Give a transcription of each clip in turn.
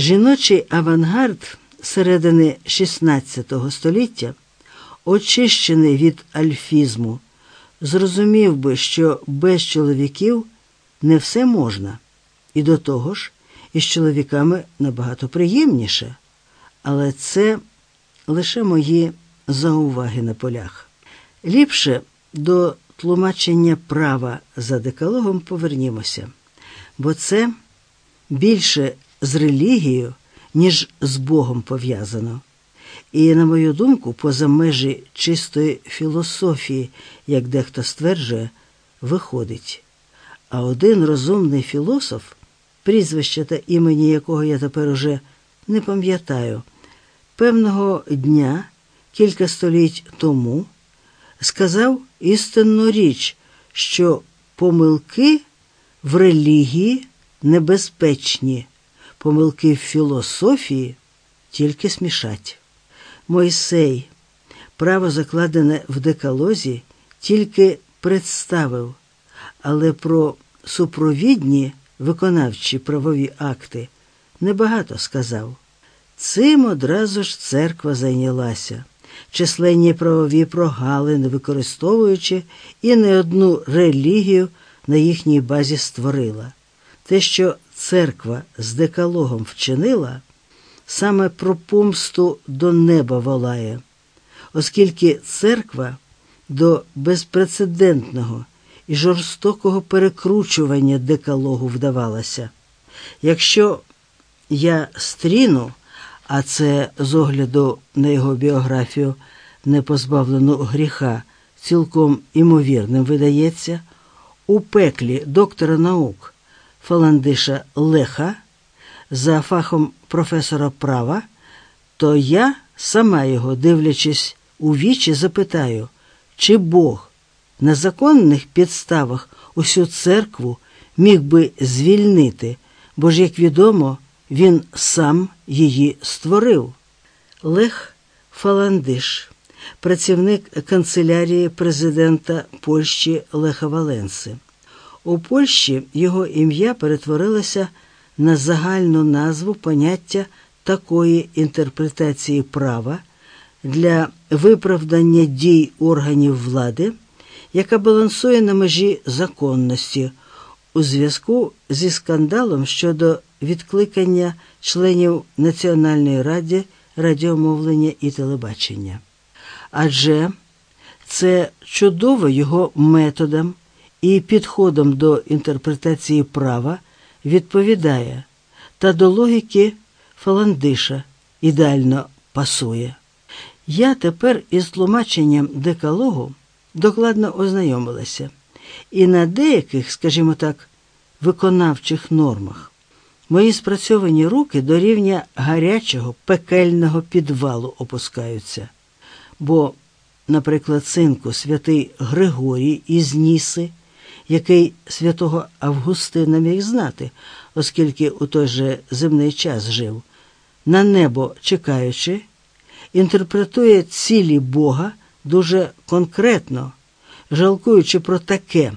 Жіночий авангард середини XVI століття, очищений від альфізму, зрозумів би, що без чоловіків не все можна, і до того ж, із чоловіками набагато приємніше, але це лише мої зауваги на полях. Ліпше до тлумачення права за декалогом повернімося, бо це більше з релігією, ніж з Богом пов'язано. І, на мою думку, поза межі чистої філософії, як дехто стверджує, виходить. А один розумний філософ, прізвище та імені якого я тепер уже не пам'ятаю, певного дня, кілька століть тому, сказав істинну річ, що помилки в релігії небезпечні, помилки в філософії тільки смішать. Мойсей, право закладене в декалозі, тільки представив, але про супровідні виконавчі правові акти небагато сказав. Цим одразу ж церква зайнялася, численні правові прогалини, використовуючи і не одну релігію на їхній базі створила. Те, що церква з декалогом вчинила, саме про помсту до неба волає, оскільки церква до безпрецедентного і жорстокого перекручування декалогу вдавалася. Якщо я стріну, а це з огляду на його біографію не позбавлену гріха, цілком імовірним видається, у пеклі доктора наук Фаландиша Леха за фахом професора права, то я, сама його, дивлячись у вічі, запитаю, чи Бог на законних підставах усю церкву міг би звільнити, бо ж, як відомо, він сам її створив. Лех Фаландиш, працівник канцелярії президента Польщі Леха Валенси. У Польщі його ім'я перетворилося на загальну назву поняття такої інтерпретації права для виправдання дій органів влади, яка балансує на межі законності у зв'язку зі скандалом щодо відкликання членів Національної ради радіомовлення і телебачення. Адже це чудово його методом і підходом до інтерпретації права відповідає та до логіки Фаландиша ідеально пасує. Я тепер із тлумаченням декалогу докладно ознайомилася, і на деяких, скажімо так, виконавчих нормах мої спрацьовані руки до рівня гарячого пекельного підвалу опускаються. Бо, наприклад, синку святий Григорій із Ніси який святого Августина міг знати, оскільки у той же земний час жив, на небо чекаючи, інтерпретує цілі Бога дуже конкретно, жалкуючи про таке.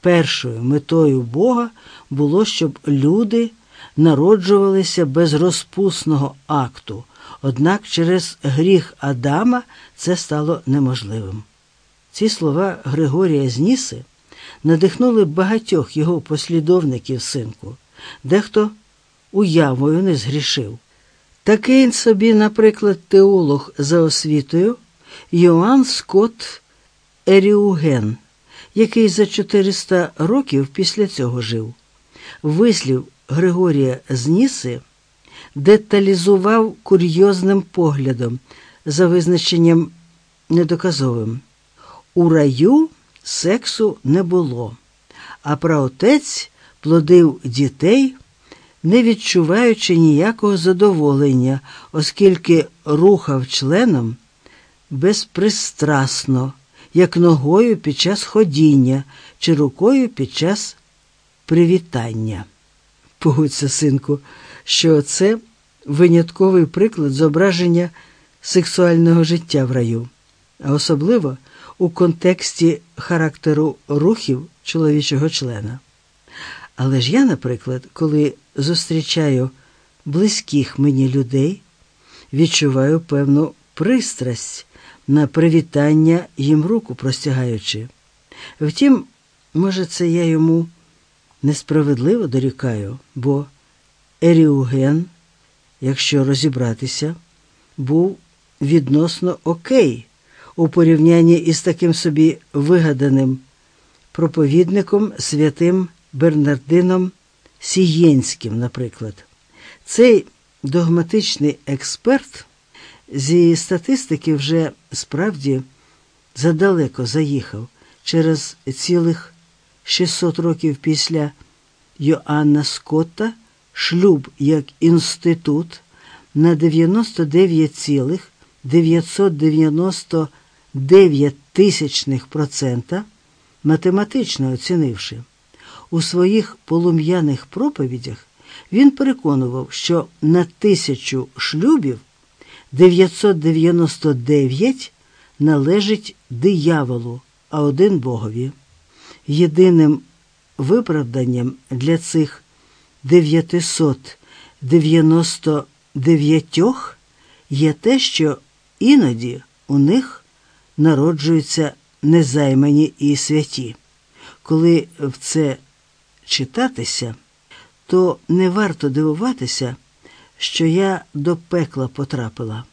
Першою метою Бога було, щоб люди народжувалися без розпусного акту, однак через гріх Адама це стало неможливим. Ці слова Григорія з Ніси надихнули багатьох його послідовників синку, дехто уявою не згрішив. Такий собі, наприклад, теолог за освітою Йоанн Скотт Еріуген, який за 400 років після цього жив. Вислів Григорія Зніси деталізував курйозним поглядом за визначенням недоказовим. У раю сексу не було, а праотець плодив дітей, не відчуваючи ніякого задоволення, оскільки рухав членом безпристрасно, як ногою під час ходіння чи рукою під час привітання. Погодься, синку, що це винятковий приклад зображення сексуального життя в раю, а особливо у контексті характеру рухів чоловічого члена. Але ж я, наприклад, коли зустрічаю близьких мені людей відчуваю певну пристрасть на привітання їм руку простягаючи. Втім, може, це я йому несправедливо дорікаю, бо Еріуген, якщо розібратися, був відносно окей у порівнянні із таким собі вигаданим проповідником святим Бернардином Сієнським, наприклад. Цей догматичний експерт зі статистики вже справді задалеко заїхав через цілих 600 років після Йоанна Скотта шлюб як інститут на 99,990 0,9% математично оцінивши. У своїх полум'яних проповідях він переконував, що на тисячу шлюбів 999 належить дияволу, а один Богові. Єдиним виправданням для цих 999 є те, що іноді у них народжуються незаймані і святі. Коли в це читатися, то не варто дивуватися, що я до пекла потрапила.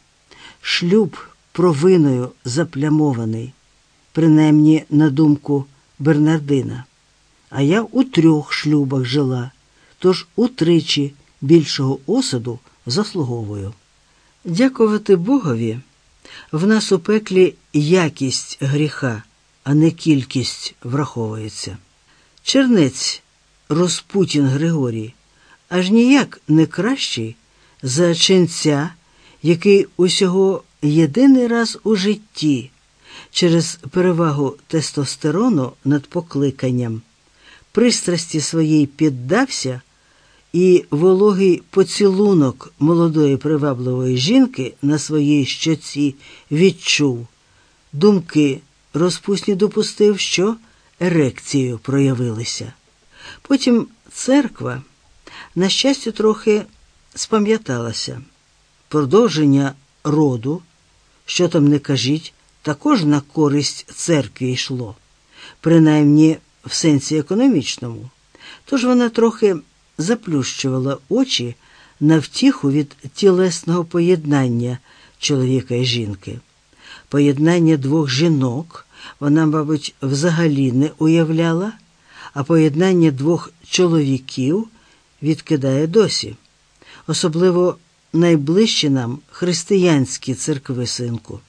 Шлюб провиною заплямований, принаймні на думку Бернардина. А я у трьох шлюбах жила, тож утричі більшого осуду заслуговую. Дякувати Богові, в нас у пеклі якість гріха, а не кількість враховується. Чернець Розпутін Григорій аж ніяк не кращий за ченця, який усього єдиний раз у житті через перевагу тестостерону над покликанням, пристрасті своїй піддався і вологий поцілунок молодої привабливої жінки на своїй щоці відчув, думки розпусні допустив, що ерекцією проявилися. Потім церква, на щастя, трохи спам'яталася. Продовження роду, що там не кажіть, також на користь церкві йшло, принаймні в сенсі економічному. Тож вона трохи заплющувала очі на втіху від тілесного поєднання чоловіка і жінки. Поєднання двох жінок вона, мабуть, взагалі не уявляла, а поєднання двох чоловіків відкидає досі, особливо найближчі нам християнські церкви синку.